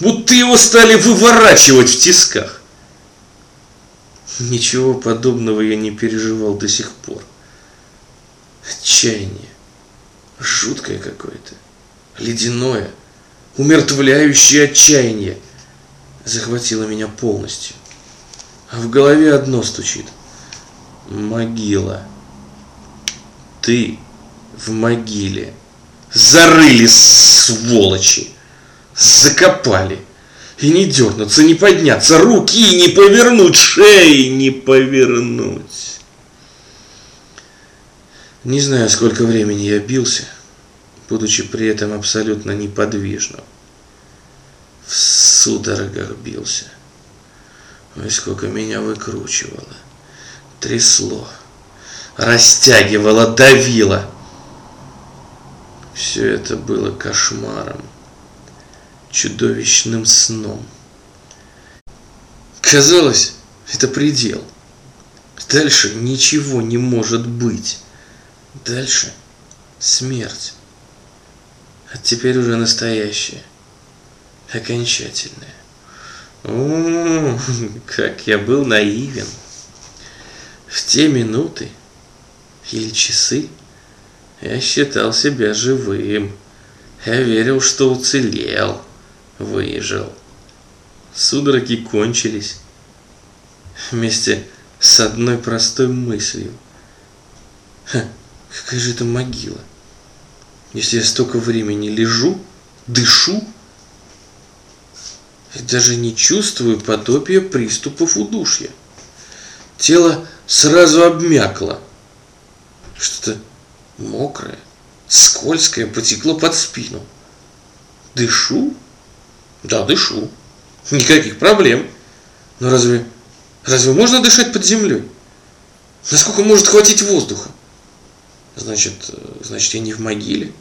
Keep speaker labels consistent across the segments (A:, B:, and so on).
A: будто его стали выворачивать в тисках. Ничего подобного я не переживал до сих пор. Отчаяние. Жуткое какое-то. Ледяное. Умертвляющее отчаяние. Захватило меня полностью. А в голове одно стучит. Могила. Ты в могиле. Зарыли, сволочи. Закопали. И не дернуться, не подняться, руки не повернуть, шеи не повернуть. Не знаю, сколько времени я бился, будучи при этом абсолютно неподвижным. В судорогах бился. Ой, сколько меня выкручивало, трясло, растягивало, давило. Все это было кошмаром, чудовищным сном. Казалось, это предел. Дальше ничего не может быть. Дальше смерть. А теперь уже настоящая, окончательная. О, как я был наивен. В те минуты или часы я считал себя живым. Я верил, что уцелел, выжил. Судороги кончились вместе с одной простой мыслью. Ха, какая же это могила? Если я столько времени лежу, дышу, и даже не чувствую подобия приступов удушья. Тело сразу обмякло. Что-то мокрое, скользкое потекло под спину. Дышу? Да, дышу. Никаких проблем. Но разве, разве можно дышать под землей? Насколько может хватить воздуха? Значит, значит, я не в могиле.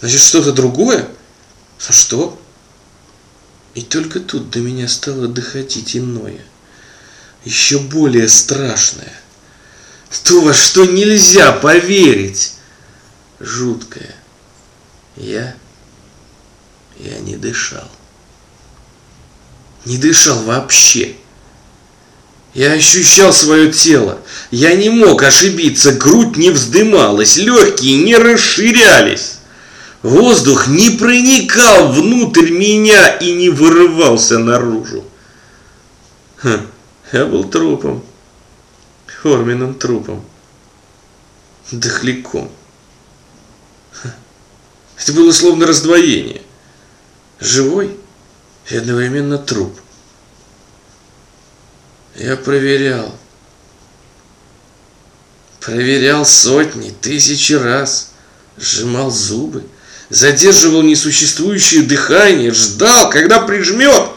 A: Значит, что-то другое? А что? И только тут до меня стало доходить иное, еще более страшное. То, во что нельзя поверить. Жуткое. Я... Я не дышал. Не дышал вообще. Я ощущал свое тело. Я не мог ошибиться, грудь не вздымалась, легкие не расширялись. Воздух не проникал внутрь меня и не вырывался наружу. Ха, я был трупом, форменным трупом, дохляком. Ха, это было словно раздвоение. Живой и одновременно труп. Я проверял. Проверял сотни, тысячи раз. Сжимал зубы задерживал несуществующее дыхание, ждал, когда прижмет.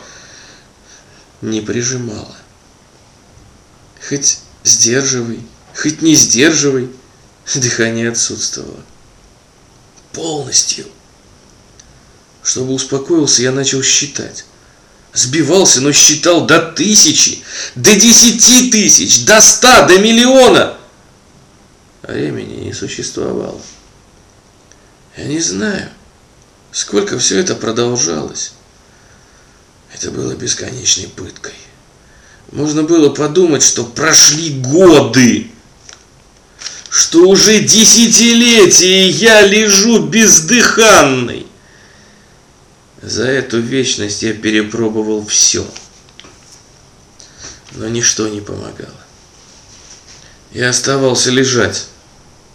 A: Не прижимала. Хоть сдерживай, хоть не сдерживай, дыхание отсутствовало. Полностью. Чтобы успокоился, я начал считать. Сбивался, но считал до тысячи, до десяти тысяч, до ста, до миллиона. Времени не существовало. Я не знаю, сколько все это продолжалось. Это было бесконечной пыткой. Можно было подумать, что прошли годы, что уже десятилетия я лежу бездыханный. За эту вечность я перепробовал все, но ничто не помогало. Я оставался лежать,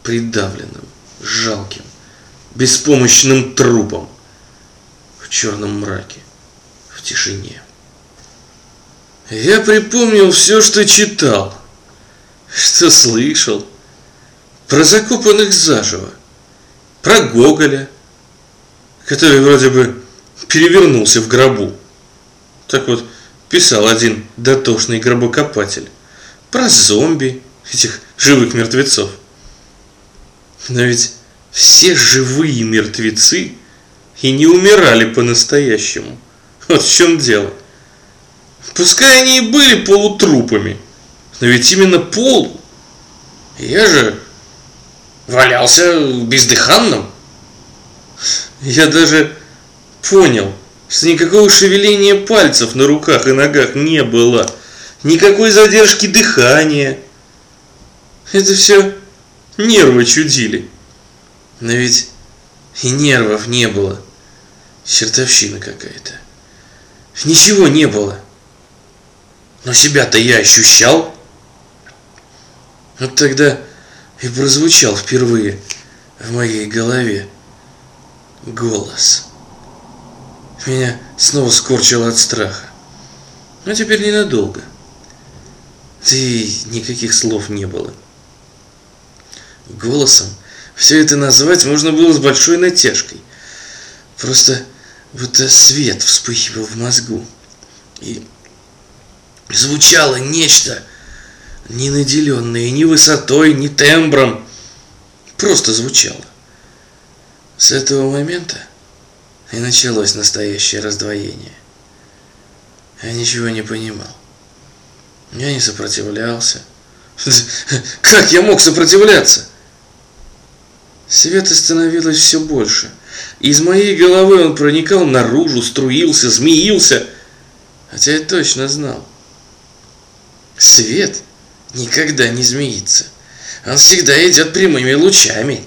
A: придавленным, жалким беспомощным трупом в черном мраке, в тишине. Я припомнил все, что читал, что слышал, про закопанных заживо, про Гоголя, который вроде бы перевернулся в гробу. Так вот, писал один дотошный гробокопатель про зомби, этих живых мертвецов. Но ведь все живые мертвецы и не умирали по-настоящему. Вот в чем дело. Пускай они и были полутрупами, но ведь именно пол. Я же валялся бездыханным. Я даже понял, что никакого шевеления пальцев на руках и ногах не было, никакой задержки дыхания. Это все нервы чудили. Но ведь и нервов не было. Чертовщина какая-то. Ничего не было. Но себя-то я ощущал. Вот тогда и прозвучал впервые в моей голове голос. Меня снова скорчило от страха. Но теперь ненадолго. Да и никаких слов не было. Голосом все это назвать можно было с большой натяжкой. Просто будто свет вспыхивал в мозгу. И звучало нечто, не наделенное ни высотой, ни тембром. Просто звучало. С этого момента и началось настоящее раздвоение. Я ничего не понимал. Я не сопротивлялся. Как я мог сопротивляться? Света становилось все больше. Из моей головы он проникал наружу, струился, змеился. Хотя я точно знал. Свет никогда не змеится. Он всегда идет прямыми лучами.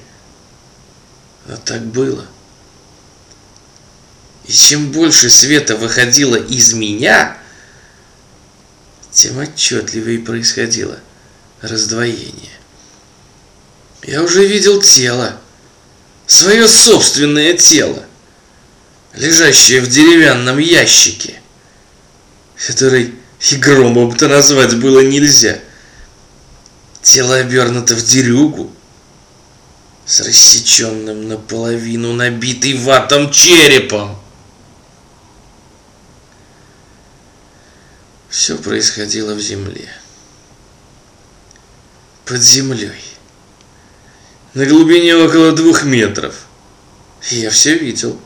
A: Но так было. И чем больше света выходило из меня, тем отчетливее происходило раздвоение. Я уже видел тело, свое собственное тело, лежащее в деревянном ящике, который и громом-то назвать было нельзя. Тело обернуто в дерюгу, с рассеченным наполовину набитый ватом черепом. Все происходило в земле. Под землей на глубине около двух метров. Я все видел.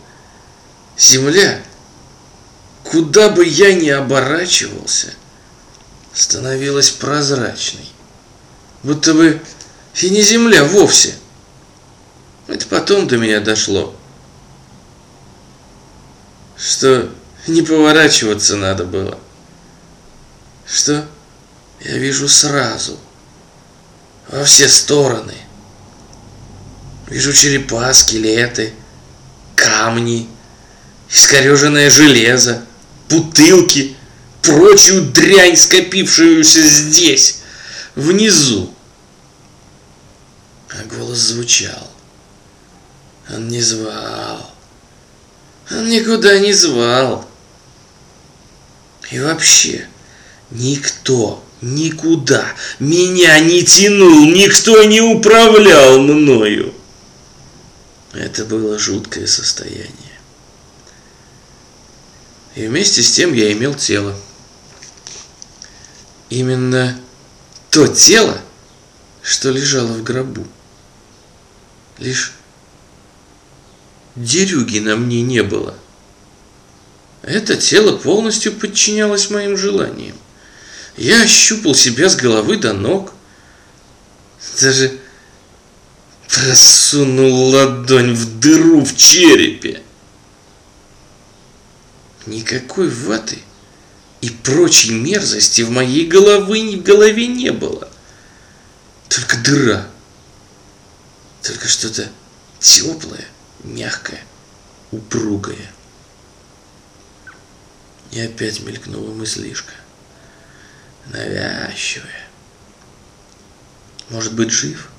A: Земля, куда бы я ни оборачивался, становилась прозрачной. Будто бы и не земля вовсе. Это потом до меня дошло. Что не поворачиваться надо было. Что я вижу сразу, во все стороны – Вижу черепа, скелеты, камни, искореженное железо, бутылки, прочую дрянь, скопившуюся здесь, внизу. А голос звучал. Он не звал. Он никуда не звал. И вообще, никто никуда меня не тянул, никто не управлял мною. Это было жуткое состояние. И вместе с тем я имел тело. Именно то тело, что лежало в гробу. Лишь дерюги на мне не было. Это тело полностью подчинялось моим желаниям. Я ощупал себя с головы до ног. Даже просунул ладонь в дыру в черепе. Никакой ваты и прочей мерзости в моей головы, в голове не было. Только дыра. Только что-то теплое, мягкое, упругое. И опять мелькнула мыслишка. Навязчивая. Может быть, жив?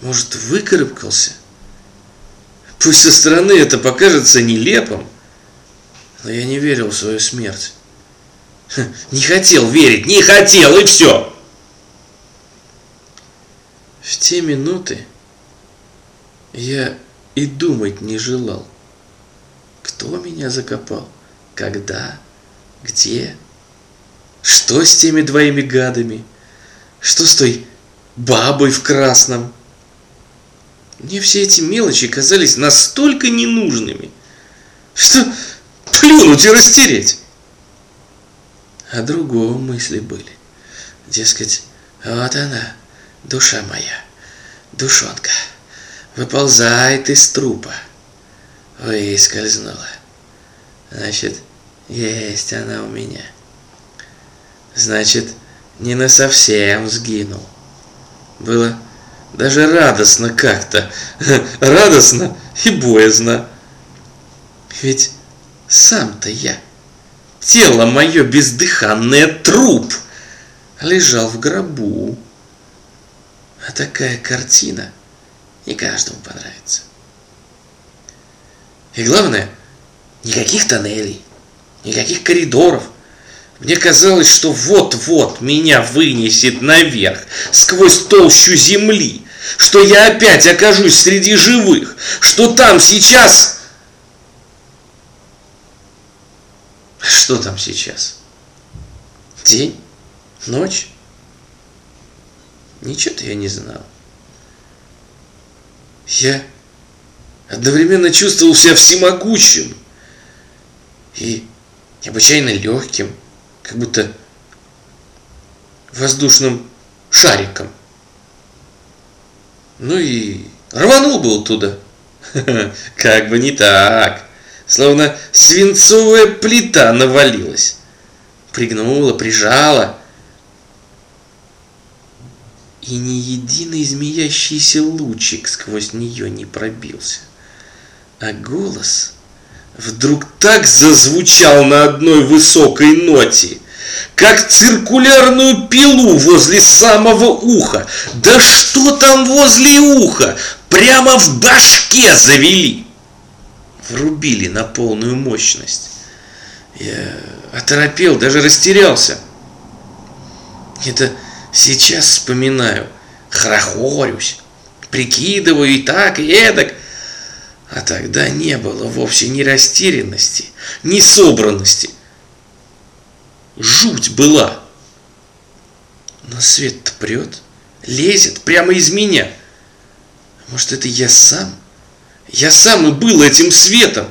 A: Может, выкарабкался? Пусть со стороны это покажется нелепым, но я не верил в свою смерть. Не хотел верить, не хотел, и все. В те минуты я и думать не желал. Кто меня закопал? Когда? Где? Что с теми двоими гадами? Что с той бабой в красном? Мне все эти мелочи казались настолько ненужными, что плюнуть и растереть. А другого мысли были. Дескать, вот она, душа моя, душонка, выползает из трупа. Выскользнула. Значит, есть она у меня. Значит, не на совсем сгинул. Было даже радостно как-то. Радостно и боязно. Ведь сам-то я, тело мое бездыханное труп, лежал в гробу. А такая картина не каждому понравится. И главное, никаких тоннелей, никаких коридоров. Мне казалось, что вот-вот меня вынесет наверх, сквозь толщу земли, что я опять окажусь среди живых, что там сейчас... Что там сейчас? День? Ночь? Ничего-то я не знал. Я одновременно чувствовал себя всемогущим и необычайно легким, как будто воздушным шариком. Ну и рванул был туда. Как бы не так. Словно свинцовая плита навалилась. Пригнула, прижала. И ни единый змеящийся лучик сквозь нее не пробился. А голос вдруг так зазвучал на одной высокой ноте, как циркулярную пилу возле самого уха. Да что там возле уха? Прямо в башке завели. Врубили на полную мощность. Я оторопел, даже растерялся. Это сейчас вспоминаю, хрохорюсь, прикидываю и так, и эдак. А тогда не было вовсе ни растерянности, ни собранности. Жуть была. Но свет-то прет, лезет прямо из меня. Может, это я сам? Я сам и был этим светом.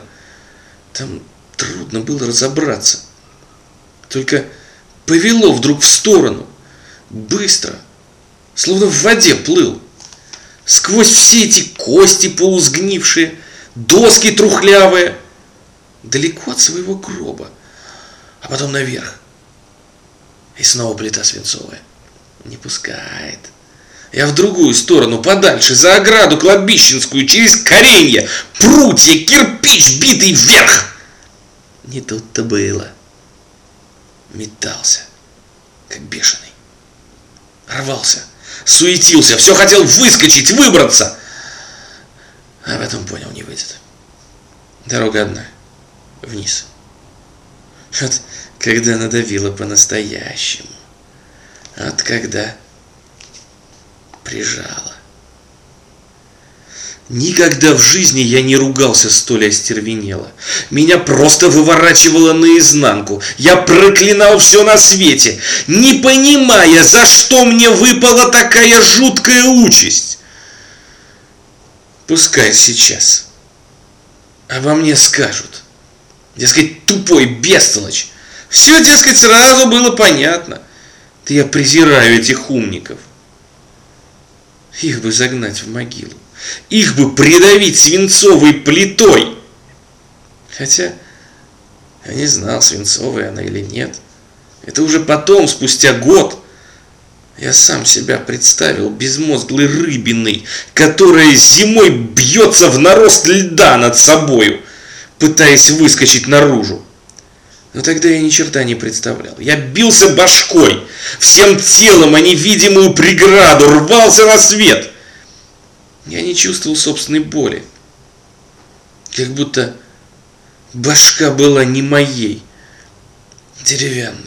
A: Там трудно было разобраться. Только повело вдруг в сторону. Быстро, словно в воде плыл. Сквозь все эти кости полусгнившие – доски трухлявые, далеко от своего гроба, а потом наверх. И снова плита свинцовая. Не пускает. Я в другую сторону, подальше, за ограду кладбищенскую, через коренья, прутья, кирпич, битый вверх. Не тут-то было. Метался, как бешеный. Рвался, суетился, все хотел выскочить, выбраться. А потом понял, не выйдет. Дорога одна. Вниз. Вот когда надавила по-настоящему. Вот когда прижала. Никогда в жизни я не ругался столь остервенело. Меня просто выворачивало наизнанку. Я проклинал все на свете, не понимая, за что мне выпала такая жуткая участь. Пускай сейчас. Обо мне скажут. Дескать, тупой бестолочь. Все, дескать, сразу было понятно. Да я презираю этих умников. Их бы загнать в могилу. Их бы придавить свинцовой плитой. Хотя я не знал, свинцовая она или нет. Это уже потом, спустя год, я сам себя представил безмозглой рыбиной, которая зимой бьется в нарост льда над собою, пытаясь выскочить наружу. Но тогда я ни черта не представлял. Я бился башкой, всем телом о невидимую преграду, рвался на свет. Я не чувствовал собственной боли. Как будто башка была не моей, деревянной.